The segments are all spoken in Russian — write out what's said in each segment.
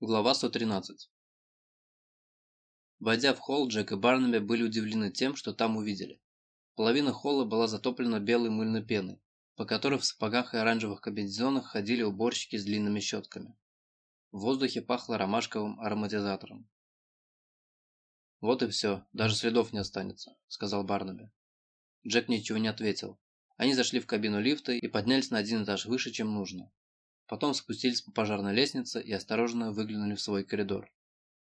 Глава 113 Войдя в холл, Джек и Барнаби были удивлены тем, что там увидели. Половина холла была затоплена белой мыльной пеной, по которой в сапогах и оранжевых комбинезонах ходили уборщики с длинными щетками. В воздухе пахло ромашковым ароматизатором. «Вот и все, даже следов не останется», – сказал Барнаби. Джек ничего не ответил. Они зашли в кабину лифта и поднялись на один этаж выше, чем нужно. Потом спустились по пожарной лестнице и осторожно выглянули в свой коридор.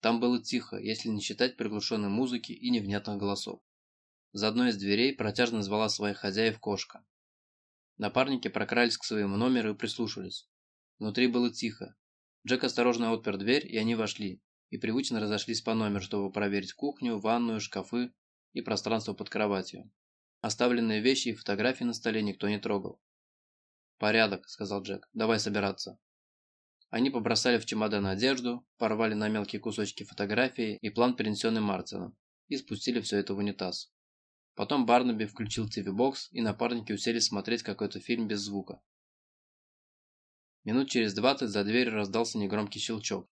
Там было тихо, если не считать приглушенной музыки и невнятных голосов. За одной из дверей протяжно звала своих хозяев кошка. Напарники прокрались к своему номеру и прислушались. Внутри было тихо. Джек осторожно отпер дверь, и они вошли, и привычно разошлись по номеру, чтобы проверить кухню, ванную, шкафы и пространство под кроватью. Оставленные вещи и фотографии на столе никто не трогал. «Порядок», – сказал Джек. «Давай собираться». Они побросали в чемодан одежду, порвали на мелкие кусочки фотографии и план, перенесенный Мартином, и спустили все это в унитаз. Потом Барнаби включил TV-бокс, и напарники уселись смотреть какой-то фильм без звука. Минут через двадцать за дверью раздался негромкий щелчок.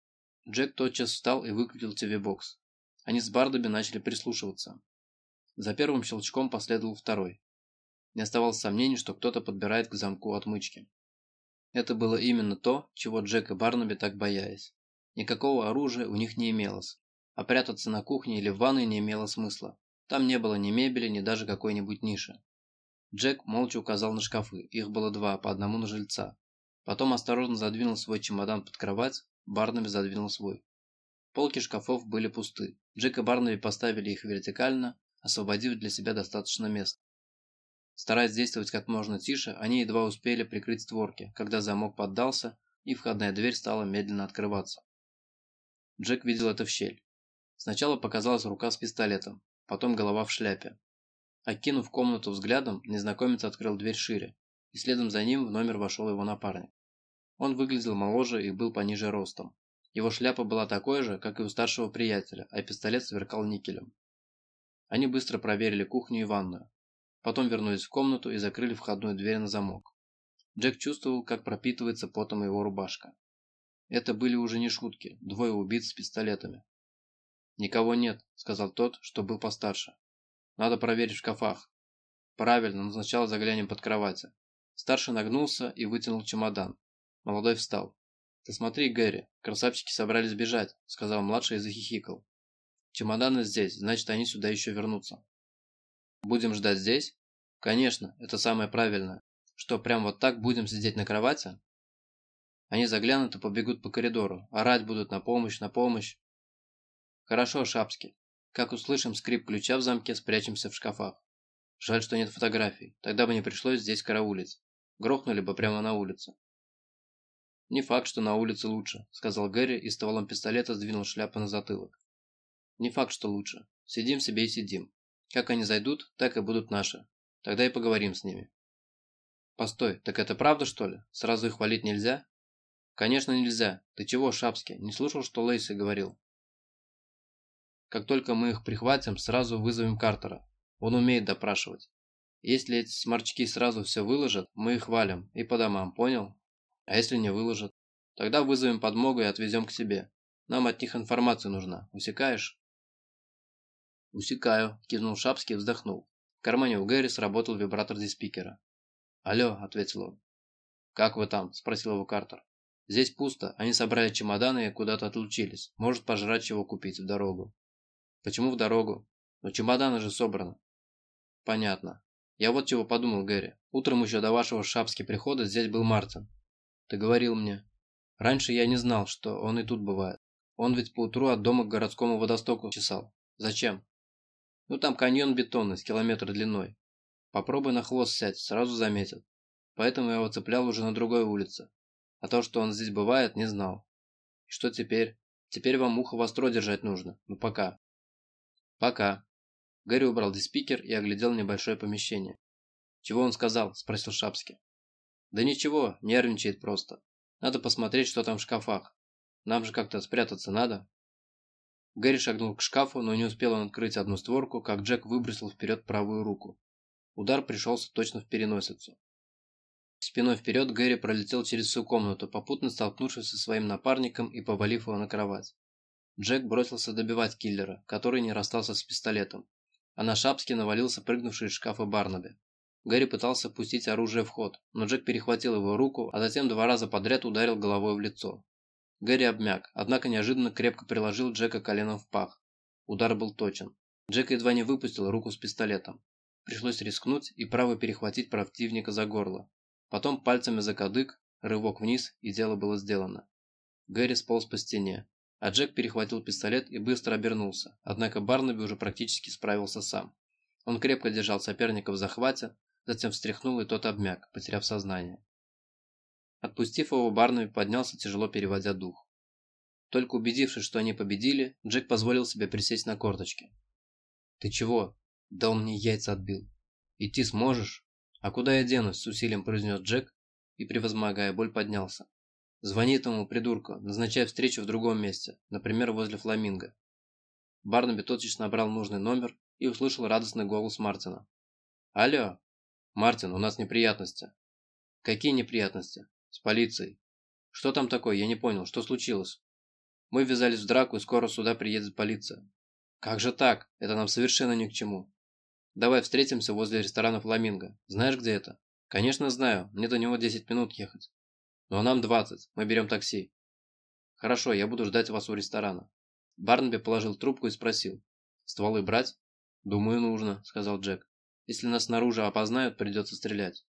Джек тотчас встал и выключил TV-бокс. Они с Барнаби начали прислушиваться. За первым щелчком последовал второй. Не оставалось сомнений, что кто-то подбирает к замку отмычки. Это было именно то, чего Джек и Барнаби так боялись. Никакого оружия у них не имелось, а прятаться на кухне или в ванной не имело смысла. Там не было ни мебели, ни даже какой-нибудь ниши. Джек молча указал на шкафы, их было два, по одному на жильца. Потом осторожно задвинул свой чемодан под кровать, Барнаби задвинул свой. Полки шкафов были пусты. Джек и Барнаби поставили их вертикально, освободив для себя достаточно места. Стараясь действовать как можно тише, они едва успели прикрыть створки, когда замок поддался и входная дверь стала медленно открываться. Джек видел это в щель. Сначала показалась рука с пистолетом, потом голова в шляпе. Окинув комнату взглядом, незнакомец открыл дверь шире, и следом за ним в номер вошел его напарник. Он выглядел моложе и был пониже ростом. Его шляпа была такой же, как и у старшего приятеля, а пистолет сверкал никелем. Они быстро проверили кухню и ванную. Потом вернулись в комнату и закрыли входную дверь на замок. Джек чувствовал, как пропитывается потом его рубашка. Это были уже не шутки, двое убийц с пистолетами. «Никого нет», — сказал тот, что был постарше. «Надо проверить в шкафах». «Правильно, но сначала заглянем под кровать». Старший нагнулся и вытянул чемодан. Молодой встал. «Ты смотри, Гэри, красавчики собрались бежать», — сказал младший и захихикал. «Чемоданы здесь, значит, они сюда еще вернутся». Будем ждать здесь? Конечно, это самое правильное. Что, прям вот так будем сидеть на кровати? Они заглянут и побегут по коридору, орать будут на помощь, на помощь. Хорошо, Шапский. Как услышим скрип ключа в замке, спрячемся в шкафах. Жаль, что нет фотографий, тогда бы не пришлось здесь караулить. Грохнули бы прямо на улице. «Не факт, что на улице лучше», – сказал Гэри и стволом пистолета сдвинул шляпу на затылок. «Не факт, что лучше. Сидим себе и сидим. Как они зайдут, так и будут наши. Тогда и поговорим с ними. Постой, так это правда, что ли? Сразу их валить нельзя? Конечно нельзя. Ты чего, Шапский, не слушал, что Лейси говорил? Как только мы их прихватим, сразу вызовем Картера. Он умеет допрашивать. Если эти сморчки сразу все выложат, мы их валим и по домам, понял? А если не выложат? Тогда вызовем подмогу и отвезем к себе. Нам от них информация нужна. Усекаешь? «Усекаю», – кивнул Шапский вздохнул. В кармане у Гэри сработал вибратор диспикера. «Алло», – ответил он. «Как вы там?» – спросил его Картер. «Здесь пусто. Они собрали чемоданы и куда-то отлучились. Может пожрать чего купить в дорогу». «Почему в дорогу? Но чемоданы же собраны». «Понятно. Я вот чего подумал, Гэри. Утром еще до вашего шапски прихода здесь был Мартин. Ты говорил мне. Раньше я не знал, что он и тут бывает. Он ведь поутру от дома к городскому водостоку чесал. Зачем? Ну там каньон бетонный, с километр длиной. Попробуй на хвост сядь, сразу заметят. Поэтому я его цеплял уже на другой улице. А то, что он здесь бывает, не знал. И что теперь? Теперь вам ухо востро держать нужно. Ну пока. Пока. Гэри убрал диспикер и оглядел небольшое помещение. «Чего он сказал?» – спросил Шапский. «Да ничего, нервничает просто. Надо посмотреть, что там в шкафах. Нам же как-то спрятаться надо». Гэри шагнул к шкафу, но не успел он открыть одну створку, как Джек выбросил вперед правую руку. Удар пришелся точно в переносицу. Спиной вперед Гэри пролетел через всю комнату, попутно столкнувшись со своим напарником и повалив его на кровать. Джек бросился добивать киллера, который не расстался с пистолетом, а на Шапски навалился прыгнувший из шкафа Барнаби. Гэри пытался пустить оружие в ход, но Джек перехватил его руку, а затем два раза подряд ударил головой в лицо. Гэри обмяк, однако неожиданно крепко приложил Джека коленом в пах. Удар был точен. Джек едва не выпустил руку с пистолетом. Пришлось рискнуть и право перехватить противника за горло. Потом пальцами за кадык, рывок вниз, и дело было сделано. Гэри сполз по стене, а Джек перехватил пистолет и быстро обернулся, однако Барнаби уже практически справился сам. Он крепко держал соперника в захвате, затем встряхнул и тот обмяк, потеряв сознание. Отпустив его, Барнаби поднялся, тяжело переводя дух. Только убедившись, что они победили, Джек позволил себе присесть на корточки. «Ты чего?» «Да он мне яйца отбил». «Идти сможешь?» «А куда я денусь?» – с усилием произнес Джек и, превозмогая боль, поднялся. «Звони этому придурку, назначай встречу в другом месте, например, возле Фламинго». Барнаби тотчас набрал нужный номер и услышал радостный голос Мартина. «Алло! Мартин, у нас неприятности». «Какие неприятности?» «С полицией». «Что там такое? Я не понял. Что случилось?» «Мы ввязались в драку, и скоро сюда приедет полиция». «Как же так? Это нам совершенно ни к чему». «Давай встретимся возле ресторана «Фламинго». Знаешь, где это?» «Конечно знаю. Мне до него 10 минут ехать». «Ну а нам 20. Мы берем такси». «Хорошо, я буду ждать вас у ресторана». Барнаби положил трубку и спросил. «Стволы брать?» «Думаю, нужно», — сказал Джек. «Если нас снаружи опознают, придется стрелять».